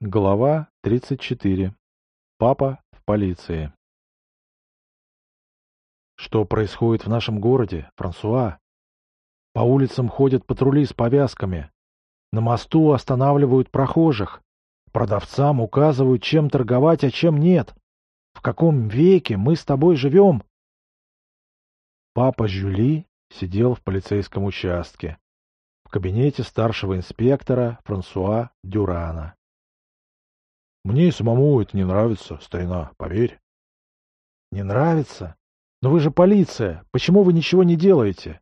Глава 34. Папа в полиции. Что происходит в нашем городе, Франсуа? По улицам ходят патрули с повязками. На мосту останавливают прохожих. Продавцам указывают, чем торговать, а чем нет. В каком веке мы с тобой живем? Папа Жюли сидел в полицейском участке. В кабинете старшего инспектора Франсуа Дюрана. Мне самому это не нравится, старина, поверь. Не нравится? Но вы же полиция. Почему вы ничего не делаете?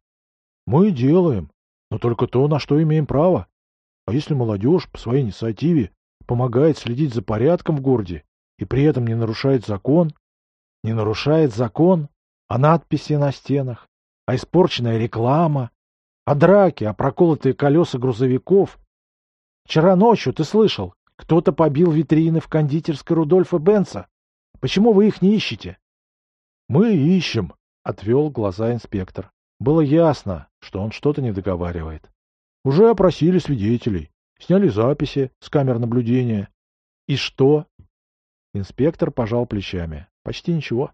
Мы делаем, но только то, на что имеем право. А если молодежь по своей инициативе помогает следить за порядком в городе и при этом не нарушает закон, не нарушает закон, а надписи на стенах, а испорченная реклама, а драки, а проколотые колеса грузовиков. Вчера ночью, ты слышал, кто-то побил витрины в кондитерской Рудольфа Бенца. Почему вы их не ищете? — Мы ищем, — отвел глаза инспектор. Было ясно, что он что-то не договаривает. Уже опросили свидетелей, сняли записи с камер наблюдения. — И что? Инспектор пожал плечами. — Почти ничего.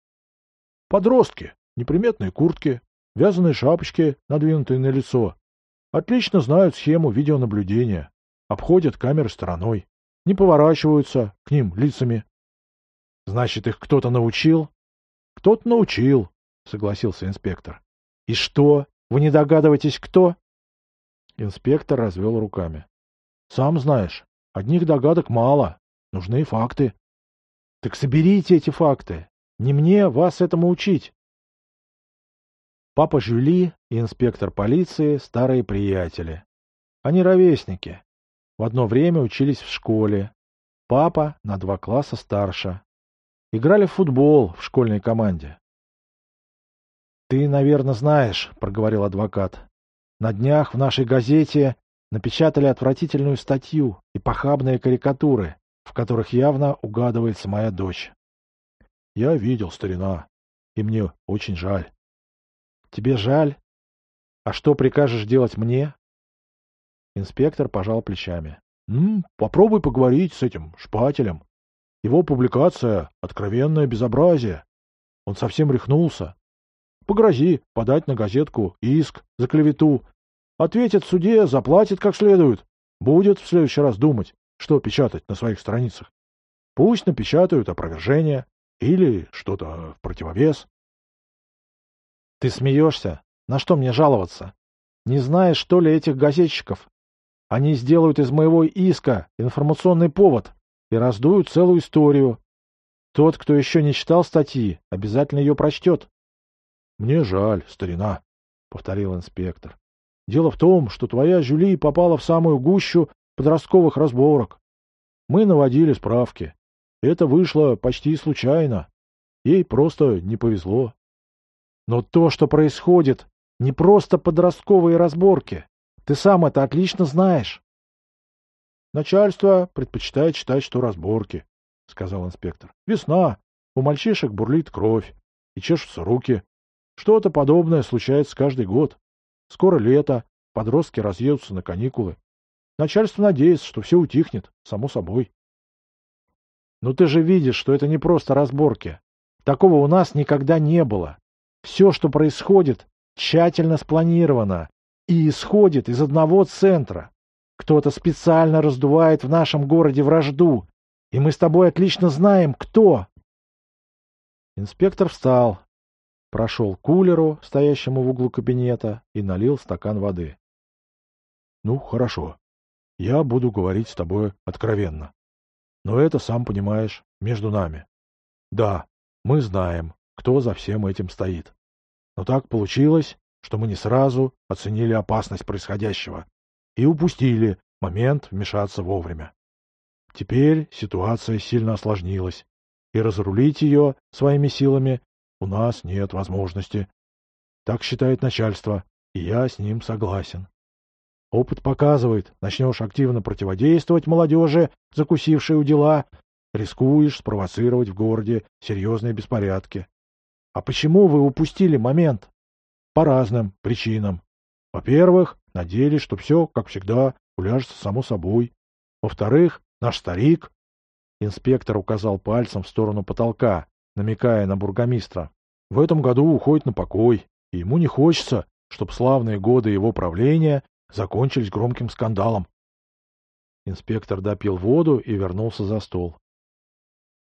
— Подростки, неприметные куртки, вязаные шапочки, надвинутые на лицо. Отлично знают схему видеонаблюдения обходят камеры стороной, не поворачиваются к ним лицами. — Значит, их кто-то научил? — Кто-то научил, — согласился инспектор. — И что? Вы не догадываетесь, кто? Инспектор развел руками. — Сам знаешь, одних догадок мало, нужны факты. — Так соберите эти факты. Не мне вас этому учить. Папа Жюли и инспектор полиции — старые приятели. Они ровесники, в одно время учились в школе. Папа на два класса старше. Играли в футбол в школьной команде. «Ты, наверное, знаешь», — проговорил адвокат. «На днях в нашей газете напечатали отвратительную статью и похабные карикатуры, в которых явно угадывается моя дочь. Я видел, старина, и мне очень жаль. Тебе жаль? А что прикажешь делать мне? Инспектор пожал плечами. «М попробуй поговорить с этим шпателем. Его публикация — откровенное безобразие. Он совсем рехнулся. Погрози подать на газетку иск за клевету. Ответит в суде, заплатит как следует. Будет в следующий раз думать, что печатать на своих страницах. Пусть напечатают опровержение или что-то в противовес. Ты смеешься? На что мне жаловаться? Не знаешь, что ли, этих газетчиков? Они сделают из моего иска информационный повод и раздуют целую историю. Тот, кто еще не читал статьи, обязательно ее прочтет. — Мне жаль, старина, — повторил инспектор. — Дело в том, что твоя Жюли попала в самую гущу подростковых разборок. Мы наводили справки. Это вышло почти случайно. Ей просто не повезло. Но то, что происходит, не просто подростковые разборки. Ты сам это отлично знаешь. Начальство предпочитает считать, что разборки, — сказал инспектор. Весна. У мальчишек бурлит кровь и чешутся руки. Что-то подобное случается каждый год. Скоро лето, подростки разъедутся на каникулы. Начальство надеется, что все утихнет, само собой. Но ты же видишь, что это не просто разборки. Такого у нас никогда не было. Все, что происходит, тщательно спланировано, и исходит из одного центра. Кто-то специально раздувает в нашем городе вражду, и мы с тобой отлично знаем, кто. Инспектор встал, прошел к кулеру, стоящему в углу кабинета, и налил стакан воды. — Ну, хорошо. Я буду говорить с тобой откровенно. Но это, сам понимаешь, между нами. Да, мы знаем, кто за всем этим стоит. Но так получилось, что мы не сразу оценили опасность происходящего и упустили момент вмешаться вовремя. Теперь ситуация сильно осложнилась, и разрулить ее своими силами у нас нет возможности. Так считает начальство, и я с ним согласен. Опыт показывает, начнешь активно противодействовать молодежи, закусившей у дела, рискуешь спровоцировать в городе серьезные беспорядки. А почему вы упустили момент? По разным причинам. Во-первых, надеялись, что все, как всегда, уляжется само собой. Во-вторых, наш старик...» Инспектор указал пальцем в сторону потолка, намекая на бургомистра. «В этом году уходит на покой, и ему не хочется, чтобы славные годы его правления закончились громким скандалом. Инспектор допил воду и вернулся за стол.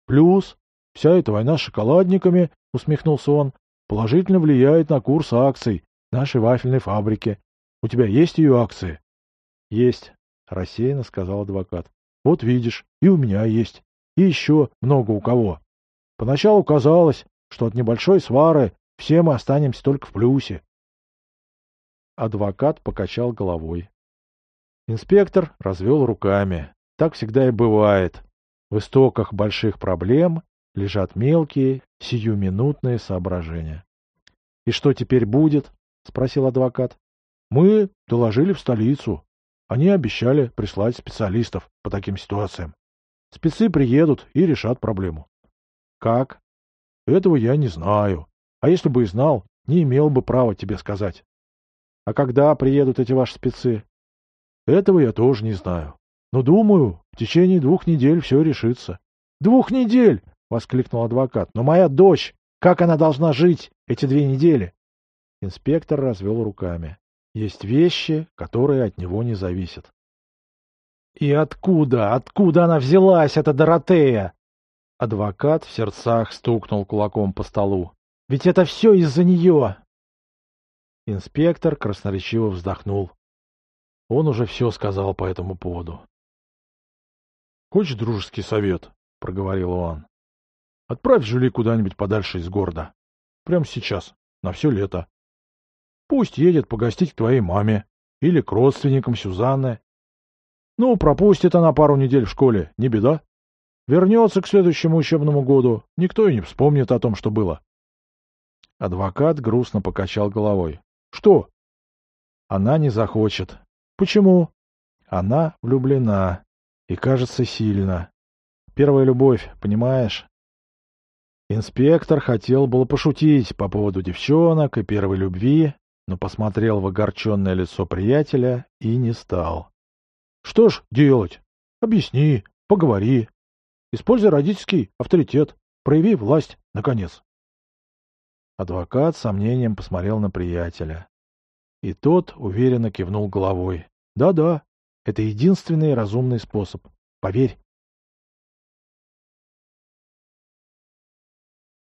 «Плюс, вся эта война с шоколадниками, — усмехнулся он, — положительно влияет на курс акций нашей вафельной фабрики. У тебя есть ее акции?» «Есть», — рассеянно сказал адвокат. «Вот видишь, и у меня есть. И еще много у кого. Поначалу казалось, что от небольшой свары все мы останемся только в плюсе. Адвокат покачал головой. Инспектор развел руками. Так всегда и бывает. В истоках больших проблем лежат мелкие, сиюминутные соображения. — И что теперь будет? — спросил адвокат. — Мы доложили в столицу. Они обещали прислать специалистов по таким ситуациям. Спецы приедут и решат проблему. — Как? — Этого я не знаю. А если бы и знал, не имел бы права тебе сказать. А когда приедут эти ваши спецы? Этого я тоже не знаю. Но думаю, в течение двух недель все решится. Двух недель! Воскликнул адвокат. Но моя дочь, как она должна жить эти две недели? Инспектор развел руками. Есть вещи, которые от него не зависят. И откуда, откуда она взялась, эта Доротея? Адвокат в сердцах стукнул кулаком по столу. Ведь это все из-за нее. Инспектор красноречиво вздохнул. Он уже все сказал по этому поводу. «Хочешь дружеский совет?» — проговорил он. «Отправь Жюли куда-нибудь подальше из города. Прямо сейчас, на все лето. Пусть едет погостить к твоей маме или к родственникам Сюзанны. Ну, пропустит она пару недель в школе, не беда. Вернется к следующему учебному году, никто и не вспомнит о том, что было». Адвокат грустно покачал головой. Что? Она не захочет. Почему? Она влюблена. И кажется сильно. Первая любовь, понимаешь? Инспектор хотел было пошутить по поводу девчонок и первой любви, но посмотрел в огорченное лицо приятеля и не стал. — Что ж делать? Объясни, поговори. Используй родительский авторитет, прояви власть, наконец. Адвокат с сомнением посмотрел на приятеля. И тот уверенно кивнул головой. «Да-да, это единственный разумный способ. Поверь,